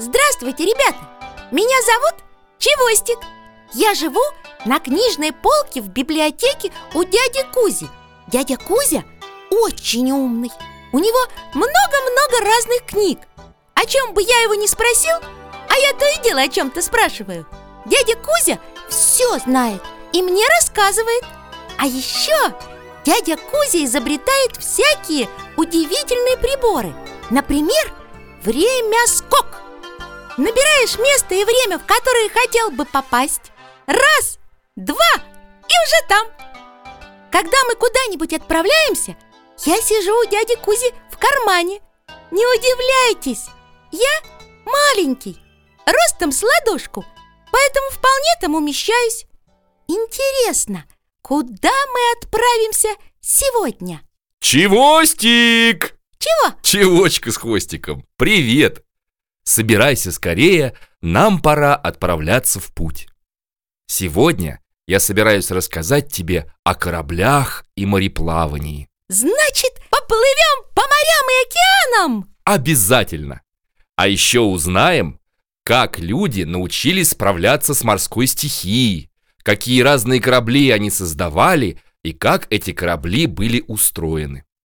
Здравствуйте, ребята! Меня зовут Чевостик. Я живу на книжной полке в библиотеке у дяди Кузи. Дядя Кузя очень умный. У него много-много разных книг. О чем бы я его не спросил, а я то и дело о чем-то спрашиваю. Дядя Кузя все знает и мне рассказывает. А еще дядя Кузя изобретает всякие удивительные приборы. Например, время Набираешь место и время, в которое хотел бы попасть Раз, два и уже там Когда мы куда-нибудь отправляемся Я сижу у дяди Кузи в кармане Не удивляйтесь, я маленький, ростом с ладошку Поэтому вполне там умещаюсь Интересно, куда мы отправимся сегодня? Чевостик! Чего? Чевочка с хвостиком, привет! Собирайся скорее, нам пора отправляться в путь. Сегодня я собираюсь рассказать тебе о кораблях и мореплавании. Значит, поплывем по морям и океанам? Обязательно! А еще узнаем, как люди научились справляться с морской стихией, какие разные корабли они создавали и как эти корабли были устроены.